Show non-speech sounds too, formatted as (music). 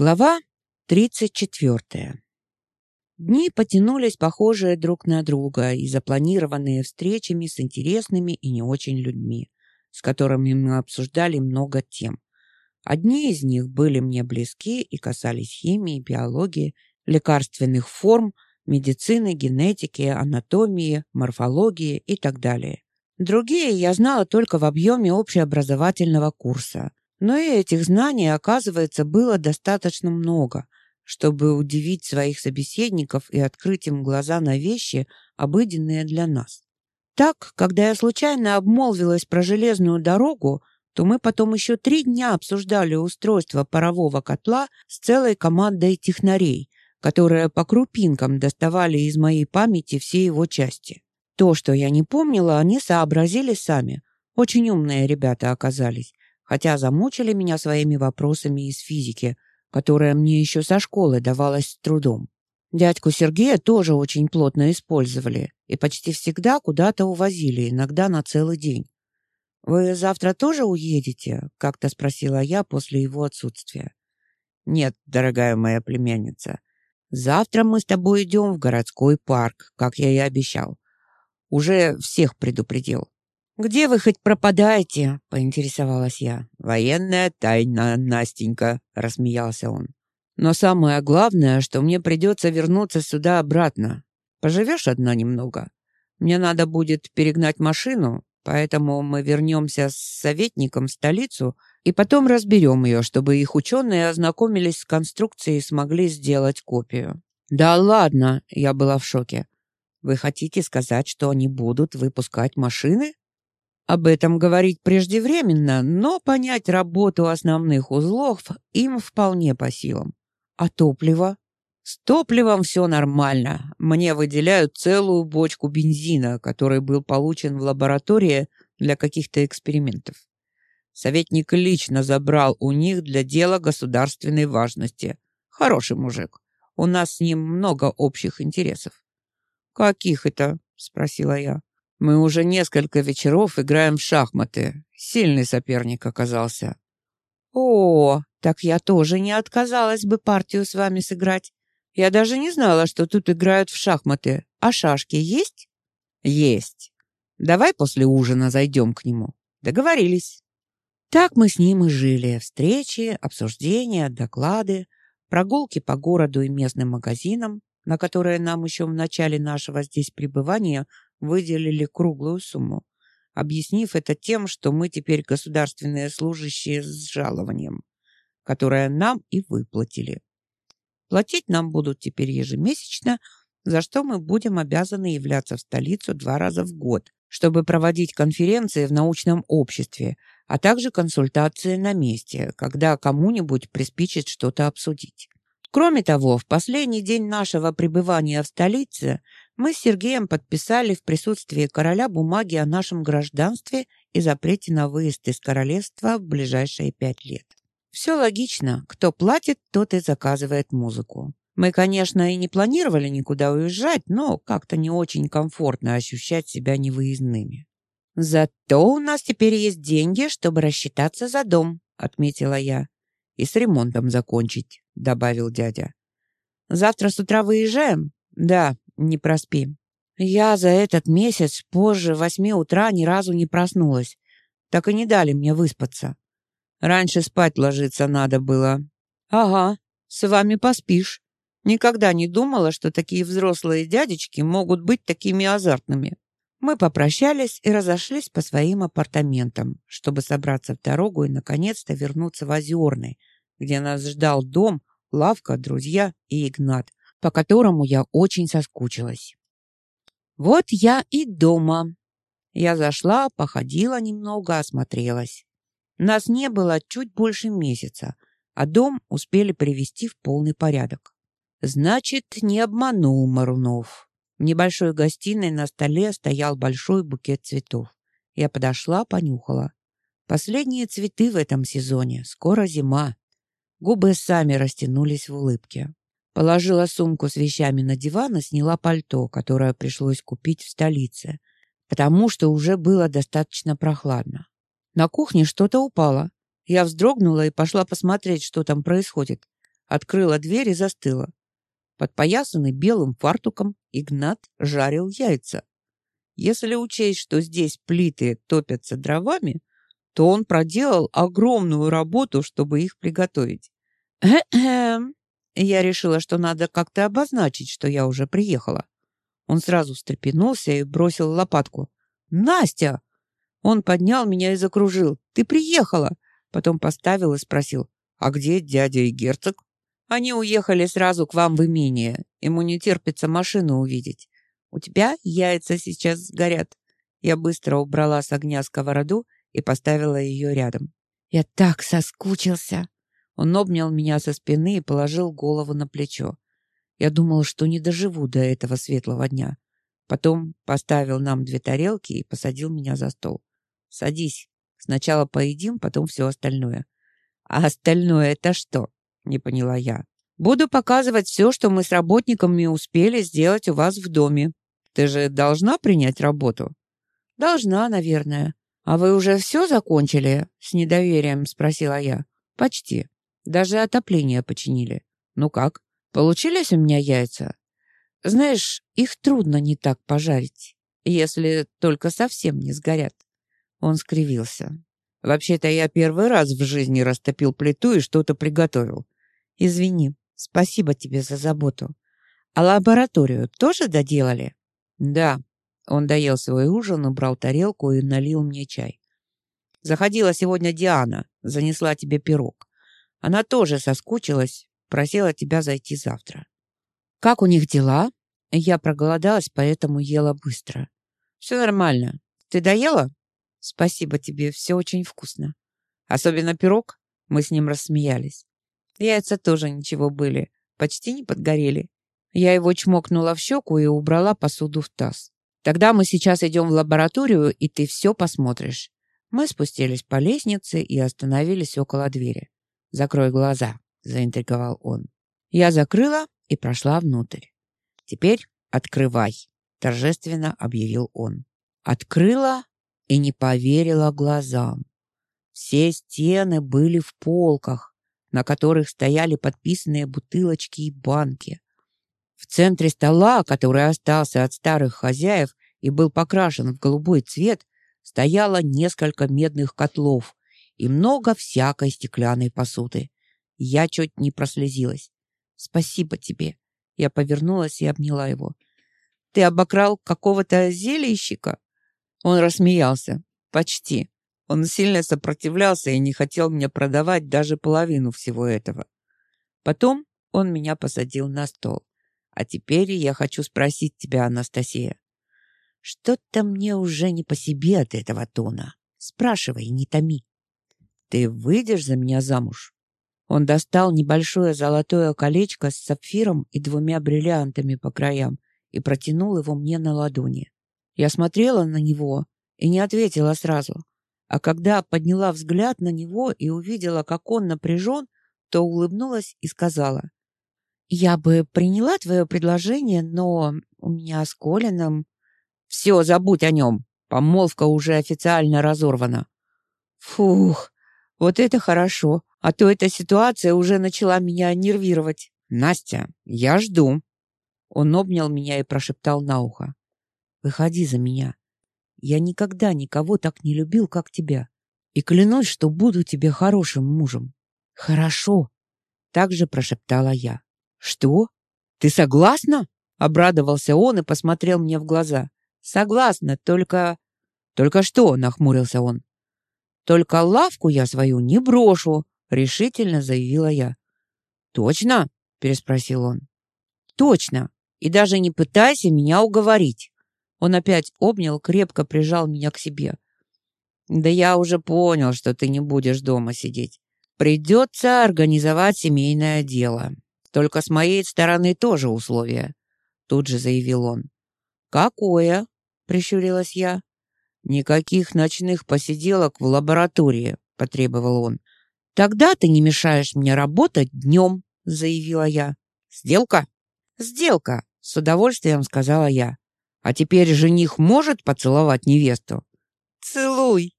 Глава 34. Дни потянулись похожие друг на друга и запланированные встречами с интересными и не очень людьми, с которыми мы обсуждали много тем. Одни из них были мне близки и касались химии, биологии, лекарственных форм, медицины, генетики, анатомии, морфологии и так далее. Другие я знала только в объеме общеобразовательного курса, но и этих знаний, оказывается, было достаточно много, чтобы удивить своих собеседников и открыть им глаза на вещи, обыденные для нас. Так, когда я случайно обмолвилась про железную дорогу, то мы потом еще три дня обсуждали устройство парового котла с целой командой технарей, которые по крупинкам доставали из моей памяти все его части. То, что я не помнила, они сообразили сами. Очень умные ребята оказались хотя замучили меня своими вопросами из физики, которая мне еще со школы давалась с трудом. Дядьку Сергея тоже очень плотно использовали и почти всегда куда-то увозили, иногда на целый день. «Вы завтра тоже уедете?» — как-то спросила я после его отсутствия. «Нет, дорогая моя племянница. Завтра мы с тобой идем в городской парк, как я и обещал. Уже всех предупредил. «Где вы хоть пропадаете?» — поинтересовалась я. «Военная тайна, Настенька», — рассмеялся он. «Но самое главное, что мне придется вернуться сюда обратно. Поживешь одна немного? Мне надо будет перегнать машину, поэтому мы вернемся с советником в столицу и потом разберем ее, чтобы их ученые ознакомились с конструкцией и смогли сделать копию». «Да ладно!» — я была в шоке. «Вы хотите сказать, что они будут выпускать машины?» Об этом говорить преждевременно, но понять работу основных узлов им вполне по силам. А топливо? С топливом все нормально. Мне выделяют целую бочку бензина, который был получен в лаборатории для каких-то экспериментов. Советник лично забрал у них для дела государственной важности. Хороший мужик. У нас с ним много общих интересов. «Каких это?» — спросила я. Мы уже несколько вечеров играем в шахматы. Сильный соперник оказался. О, так я тоже не отказалась бы партию с вами сыграть. Я даже не знала, что тут играют в шахматы. А шашки есть? Есть. Давай после ужина зайдем к нему. Договорились. Так мы с ним и жили. Встречи, обсуждения, доклады, прогулки по городу и местным магазинам, на которые нам еще в начале нашего здесь пребывания выделили круглую сумму, объяснив это тем, что мы теперь государственные служащие с жалованием, которое нам и выплатили. Платить нам будут теперь ежемесячно, за что мы будем обязаны являться в столицу два раза в год, чтобы проводить конференции в научном обществе, а также консультации на месте, когда кому-нибудь приспичит что-то обсудить. Кроме того, в последний день нашего пребывания в столице мы с Сергеем подписали в присутствии короля бумаги о нашем гражданстве и запрете на выезд из королевства в ближайшие пять лет. Все логично. Кто платит, тот и заказывает музыку. Мы, конечно, и не планировали никуда уезжать, но как-то не очень комфортно ощущать себя невыездными. «Зато у нас теперь есть деньги, чтобы рассчитаться за дом», — отметила я. «И с ремонтом закончить» добавил дядя. Завтра с утра выезжаем? Да, не проспи. Я за этот месяц позже восьми утра ни разу не проснулась. Так и не дали мне выспаться. Раньше спать ложиться надо было. Ага, с вами поспишь. Никогда не думала, что такие взрослые дядечки могут быть такими азартными. Мы попрощались и разошлись по своим апартаментам, чтобы собраться в дорогу и наконец-то вернуться в Озерный, где нас ждал дом, лавка, друзья и Игнат, по которому я очень соскучилась. Вот я и дома. Я зашла, походила немного, осмотрелась. Нас не было чуть больше месяца, а дом успели привести в полный порядок. Значит, не обманул Марунов. В небольшой гостиной на столе стоял большой букет цветов. Я подошла, понюхала. Последние цветы в этом сезоне. Скоро зима. Губы сами растянулись в улыбке. Положила сумку с вещами на диван и сняла пальто, которое пришлось купить в столице, потому что уже было достаточно прохладно. На кухне что-то упало. Я вздрогнула и пошла посмотреть, что там происходит. открыла дверь и застыла. Подпоясанный белым фартуком Игнат жарил яйца. Если учесть, что здесь плиты топятся дровами, то он проделал огромную работу, чтобы их приготовить. (clears throat) «Э-э-э!» Я решила, что надо как-то обозначить, что я уже приехала. Он сразу встрепенулся и бросил лопатку. «Настя!» Он поднял меня и закружил. «Ты приехала!» Потом поставил и спросил. «А где дядя и герцог?» «Они уехали сразу к вам в имение. Ему не терпится машину увидеть. У тебя яйца сейчас горят». Я быстро убрала с огня сковороду и поставила ее рядом. «Я так соскучился!» Он обнял меня со спины и положил голову на плечо. Я думал, что не доживу до этого светлого дня. Потом поставил нам две тарелки и посадил меня за стол. «Садись. Сначала поедим, потом все остальное». «А остальное это что?» — не поняла я. «Буду показывать все, что мы с работниками успели сделать у вас в доме. Ты же должна принять работу?» «Должна, наверное. А вы уже все закончили?» — с недоверием спросила я. «Почти. Даже отопление починили. Ну как, получились у меня яйца? Знаешь, их трудно не так пожарить, если только совсем не сгорят. Он скривился. Вообще-то я первый раз в жизни растопил плиту и что-то приготовил. Извини, спасибо тебе за заботу. А лабораторию тоже доделали? Да. Он доел свой ужин, убрал тарелку и налил мне чай. Заходила сегодня Диана, занесла тебе пирог. Она тоже соскучилась, просила тебя зайти завтра. Как у них дела? Я проголодалась, поэтому ела быстро. Все нормально. Ты доела? Спасибо тебе, все очень вкусно. Особенно пирог. Мы с ним рассмеялись. Яйца тоже ничего были, почти не подгорели. Я его чмокнула в щеку и убрала посуду в таз. Тогда мы сейчас идем в лабораторию, и ты все посмотришь. Мы спустились по лестнице и остановились около двери. «Закрой глаза», — заинтриговал он. Я закрыла и прошла внутрь. «Теперь открывай», — торжественно объявил он. Открыла и не поверила глазам. Все стены были в полках, на которых стояли подписанные бутылочки и банки. В центре стола, который остался от старых хозяев и был покрашен в голубой цвет, стояло несколько медных котлов, и много всякой стеклянной посуды. Я чуть не прослезилась. Спасибо тебе. Я повернулась и обняла его. Ты обокрал какого-то зельщика? Он рассмеялся. Почти. Он сильно сопротивлялся и не хотел мне продавать даже половину всего этого. Потом он меня посадил на стол. А теперь я хочу спросить тебя, Анастасия. Что-то мне уже не по себе от этого тона. Спрашивай, не томи. Ты выйдешь за меня замуж? Он достал небольшое золотое колечко с сапфиром и двумя бриллиантами по краям и протянул его мне на ладони. Я смотрела на него и не ответила сразу. А когда подняла взгляд на него и увидела, как он напряжен, то улыбнулась и сказала: "Я бы приняла твое предложение, но у меня с Колином все, забудь о нем. Помолвка уже официально разорвана". Фух, вот это хорошо, а то эта ситуация уже начала меня нервировать. Настя, я жду. Он обнял меня и прошептал на ухо: "Выходи за меня. Я никогда никого так не любил, как тебя, и клянусь, что буду тебе хорошим мужем". "Хорошо", также прошептала я. "Что? Ты согласна?" обрадовался он и посмотрел мне в глаза. "Согласна, только только что?" нахмурился он. Только лавку я свою не брошу, решительно заявила я. Точно? переспросил он. Точно. И даже не пытайся меня уговорить. Он опять обнял, крепко прижал меня к себе. Да я уже понял, что ты не будешь дома сидеть. Придется организовать семейное дело. Только с моей стороны тоже условия, тут же заявил он. Какое? прищурилась я. Никаких ночных посиделок в лаборатории, потребовал он. Тогда ты не мешаешь мне работать днем», — заявила я. Сделка? Сделка, с удовольствием сказала я. А теперь жених может поцеловать невесту? Целуй,